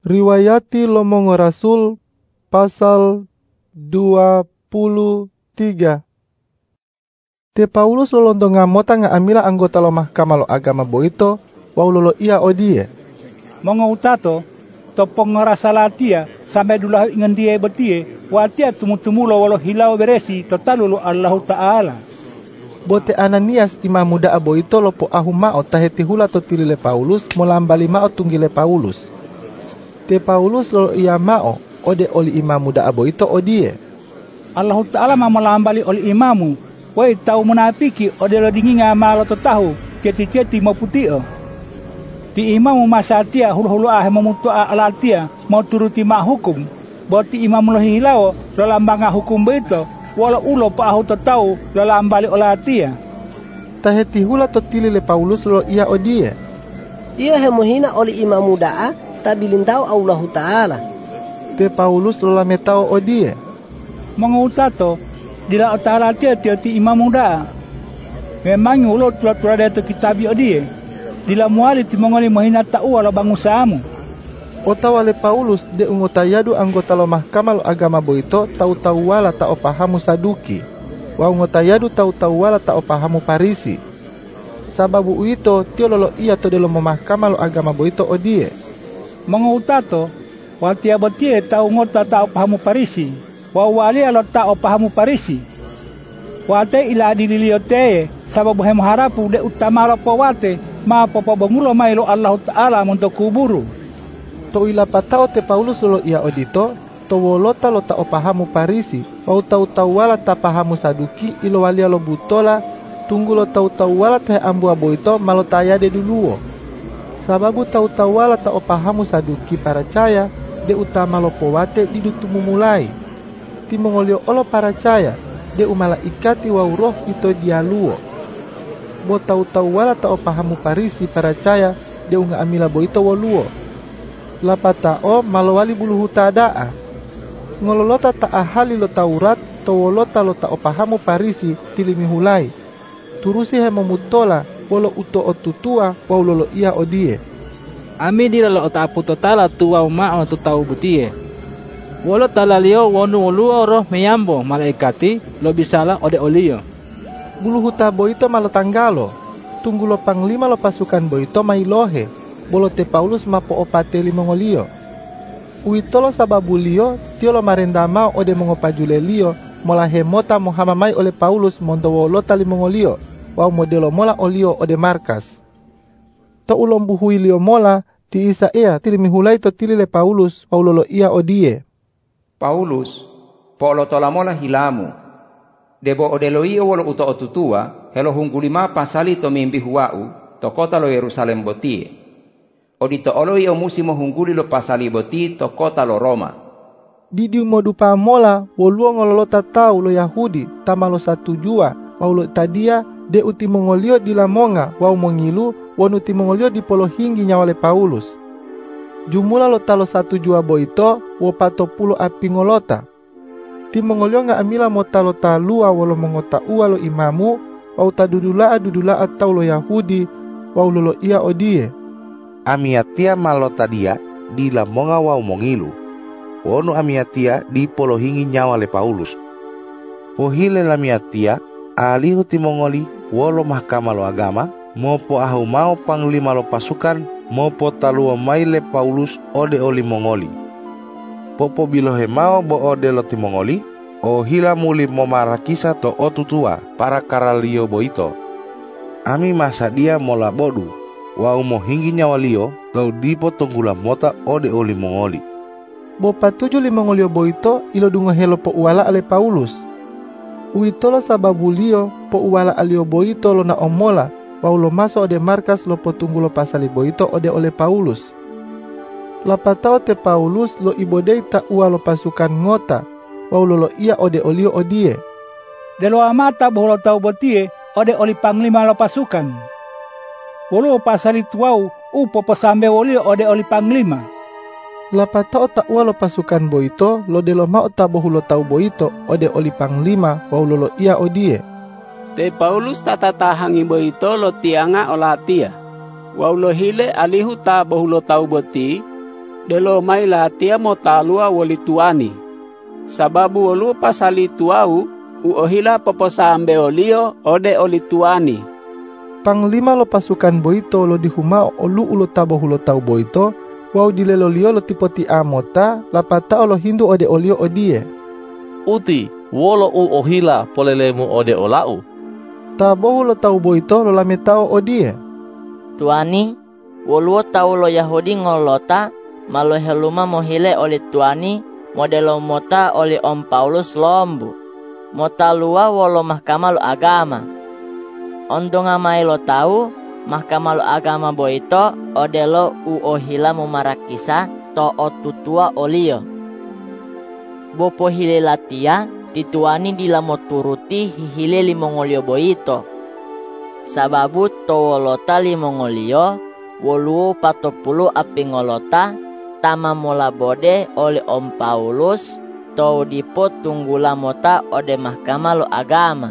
Riwayati Lomongo Rasul pasal 23. Te Paulus lolondo ngamota nga amila anggota lo mahkamah lo agama boito wau lolo ia odie. Mongo utato topong latia sampai dulu ingan dia betie watia tumu-tumu lo walo hilau beresi totalu lo Allah Ta'ala. Bote Ananias imam muda aboito lo po ahu mao taheti hula to tilile Paulus molambali mao tunggile Paulus te Paulus lo ia mao ode oli imamu da abo ito odie. Allah Ta'ala ma malambali oli imamu. Wai tau munafiki ode lo dinginga malo to tahu ceti-ceti mau putih. Ti imamu masatia hulu-hulu ah memutu alatia mau turuti mak hukum. Boti imam lo hilao lo lambanga hukum beto wala ulo pa ahu to tau lo lambali olatia. Taheti hula to tili le Paulus lo ia odie. Ia hemohina oli imamu da'a tabilintao Allah Ta'ala. Te Paulus lola metao odie. Mengutato, dila Ta'ala tia tia ti imam muda. Memang ulo tua-tua dia tu kitabi odie. Dila muali ti mongoli mahina ta'u ala bangusamu. Otawale Paulus de ungotayadu anggota lo mahkamah lo agama boito tau-tau wala ta opahamu saduki. Wa ungotayadu tau-tau wala ta opahamu parisi. Sababu uito tio lolo iya to de lo mahkamah lo agama boito odie mga utato, watia batie tau ngota tau pahamu parisi, wa wali alo tau pahamu parisi. Wate ila dililio te, sababu hemu harapu de utama lo po wate, ma popo bangulo mailo Allah Ta'ala untuk kuburu. To ila patao te Paulus lo ia odito, to wolota lo ta pahamu parisi, wa tau tau wala ta pahamu saduki ilo wali alo butola, tunggu lo tau tau wala te ambu aboito malo tayade duluo sababu tau wala ta opahamu saduki para caya de utama lopo wate di dutumu mulai. Ti mongolio olo para caya de umala ikati roh ito dialuo bo tau wala ta opahamu parisi para caya de unga amila bo ito waluo lapata o malowali bulu daa ngololota ta ahali lo taurat to wolota lo ta opahamu parisi tilimi hulai. Turusi he wolo uto o tutua wau lolo ia odie. Ami dira lo ota apu totala tua uma o tutau butie. Wolo talalio wonu oluo roh meyambo malaikati lo bisala ode olio. Bulu huta boito malo tanggalo. Tunggu lo panglima lo pasukan boito lohe. Bolo te Paulus mapo opateli mongolio. Uitolo sababu lio tio lo marendama ode mongopajule lio mola hemota mohamamai oleh Paulus mondo wolo tali mongolio wau modelo mola olio ode markas. To ulom buhui lio mola ti isa ea tili mihulai to tili le Paulus paulolo ia odie. Paulus, po lo tola mola hilamu. Debo odelo iyo wolo uto otutua, helo hunggulima pasali to mimbi huau, to kota lo Yerusalem botie. Odito olo iyo musimo hungguli lo pasali boti to kota lo Roma. Didi modupa mola woluo ngololota tau lo Yahudi tamalo satu jua, paulo tadia de uti mongolio di lamonga wau mongilu won uti mongolio di polo hinggi nyawale Paulus. Jumula lo talo satu jua boito wo pato pulo api ngolota. Ti mongolio nga amila mo talo talua walo mongota ua lo imamu wau dudula dudula atau lo Yahudi wau lolo ia odie. Amiatia malota dia di lamonga wau mongilu. Wonu amiatia di polo hingi nyawale Paulus. Pohile lamiatia alihu timongoli wolo mahkamah lo agama, mopo ahu mau panglima lo pasukan, mopo talua maile Paulus ode oli mongoli. Popo bilohe mau bo ode lo timongoli, o hila muli momarakisa to otutua para karalio boito. Ami masa dia mola bodu, wa umo hinggi nyawalio, kau dipo tunggula mota ode oli mongoli. Bo patuju li mongolio boito ilo dungo helo po uala ale Paulus, uitolo sababu lio po uwala alio boito lo na omola Paulo maso ode markas lo potunggu lo pasali boito ode ole Paulus. Lapatao te Paulus lo ibodei ta ua lo pasukan ngota, Paulo lo ia ode olio odie. Delo amata bolo tau botie ode oli panglima lo pasukan. Wolo pasali tuau upo posambe olio ode oli panglima lapata ota ua lo pasukan boito lo de lo ma ota bohulo tau boito ode oli panglima wau lo ia odie. Te Paulus tata tahangi boito lo tianga olatia. Wau lo hile alihu ta bohulo tau boti, delo mai la tia mo talua woli tuani. Sababu olu pasali tuau u ohila poposambe olio ode oli tuani. Panglima lo pasukan boito lo dihuma olu ulo tabo hulo tau boito, wau dilelo lio lo tipoti amota, lapata olo hindu ode olio odie. Uti, wolo u ohila polelemu ode olau. Tabo hulo tau boito lo lametao odie. Tuani, woluo tau lo Yahudi ngolota, malo heluma mohile oli tuani, modelo mota oli om Paulus lombu. Mota lua wolo mahkamah lo agama. Ondonga mai lo tau, mahkamah lo agama boito, odelo u ohila mumarakisa, to otutua olio. Bopo hile latia, tituani dila moturuti hihile limongolio boito. Sababu towolota limongolio, woluo patopulu apingolota, tama mola bode oleh Om Paulus, tau dipo tunggula mota ode mahkamah lo agama.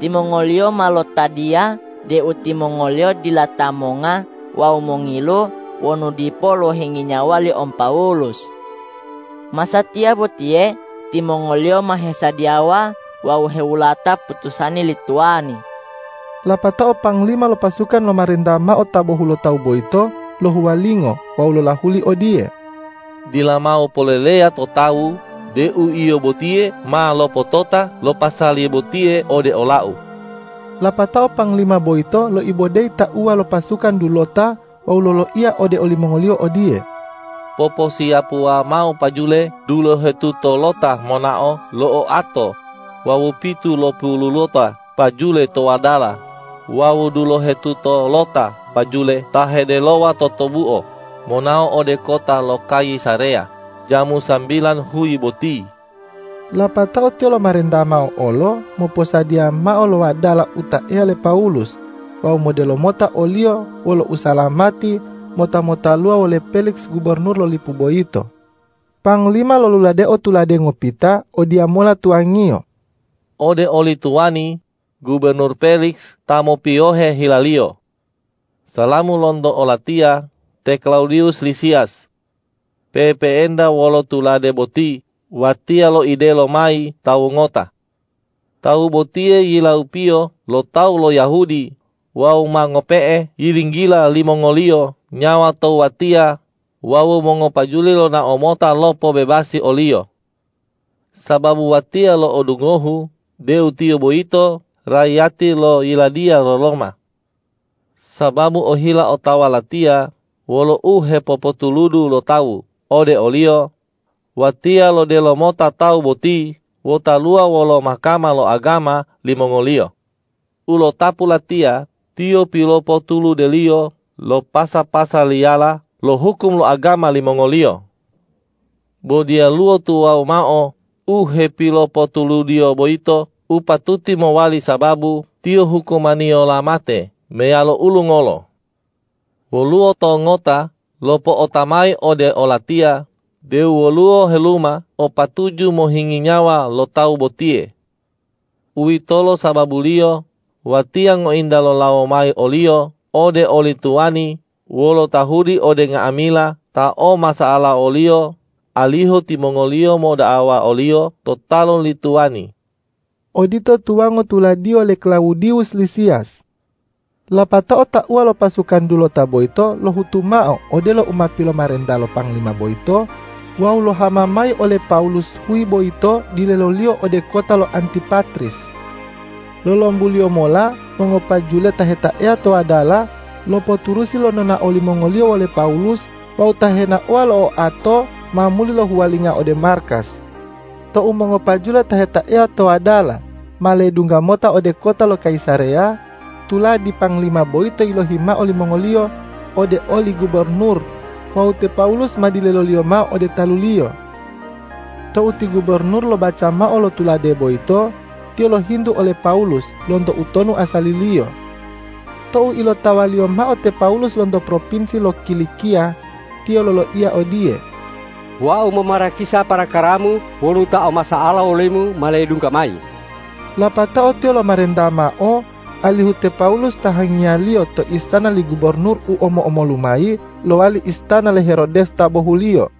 Timongolio malo tadia, de utimongolio dilatamonga, wau mongilu, wonu dipo lo hengi nyawa li Om Paulus. Masa tia botie, timongolio mahesadiawa, wau heulata putusani lituani. Lapata o panglima lo pasukan lo marindama o tabo hulo tau boito, lo huwalingo, wau lo lahuli o die. Polelea to tau, de u iyo botie, ma lo potota, lo pasali botie ode olau. Lapata o panglima boito lo ibodei ta ua lo pasukan dulota, wau lolo ia ode oli mongolio o die. Popo siapua mau pajule, dulo hetu to lota monao, lo o ato, wawu pitu lo pululota, pajule to wadala, wawu dulo hetu to lota pajule tahede lowa to tobuo. Monao ode kota lo kayi sarea. Jamu sambilan hui boti Lapata o tiolo marenda mau olo mo posadia mao lo wadala uta ele Paulus wau modelo mota olio wolo usalamati mota mota lua oleh Felix gubernur lo boito Panglima lo lulade o tulade ngopita o dia mola tuangio ode oli tuani Gubernur Felix tamo piohe hilalio. Salamu londo olatia te Claudius Lysias. Pepe enda wolo tulade boti, watia lo ide lo mai tau ngota. Tau botie yilau pio lo tau lo Yahudi, wau mangopee yiringgila limongolio, nyawa tau watia, wau mongopajuli lo na omota lopo bebasi olio. Sababu watia lo odungohu, deu tio boito, rayati lo iladia lo Roma. Sababu ohila otawa latia, wolo uhe popotuludu lo tau, ode olio, watia lo de lo mota tau boti, wota lua wolo mahkama lo agama limongolio. Ulo tapu latia, tio pilopo tulu delio, lo pasa-pasa liala, lo hukum lo agama limongolio. Bodia luo tuwa mao, uhe pilopo tulu dio boito, upatuti mowali sababu tio hukumanio lamate meyalo ulungolo. Woluo to ngota lopo otamai ode olatia deu woluo heluma o patuju mohingi nyawa lo tau botie. Uitolo sababulio watia ngo indalo lao mai olio ode oli tuani wolo tahudi ode nga amila ta o masaala olio aliho timongolio mo daawa olio totalon lituani odito tuango tuladio le Claudius Lysias. Lapata o taua lo pasukan dulo ta boito lo hutumao ode lo umapilo marenda lo panglima boito wau lo hamamai oleh Paulus hui boito dilelolio ode kota lo Antipatris. Lo lombulio mola mongopa jule taheta ea to adala lo poturusi lo nona oli mongolio oleh Paulus wau tahena ua lo ato mamuli lo huwalinga ode markas to umongo pajula taheta ea to adala male dunga mota ode kota lo kaisarea tula di panglima boito ilo hima oli mongolio ode oli gubernur te Paulus madilelolio ma ode talulio. To uti gubernur lo baca ma olo tulade boito tio lo hindu oleh Paulus londo utonu asalilio to ilo tawalio ma ote Paulus londo provinsi lo Kilikia tio lolo ia odie. Wau memarakisa para karamu, wolu ta o masaala olemu maledung kamai. Lapata o teo lo marendama o, alihute Paulus tahangialio to istana li gubernur u omo-omo lumai, lo wali istana le Herodes tabo hulio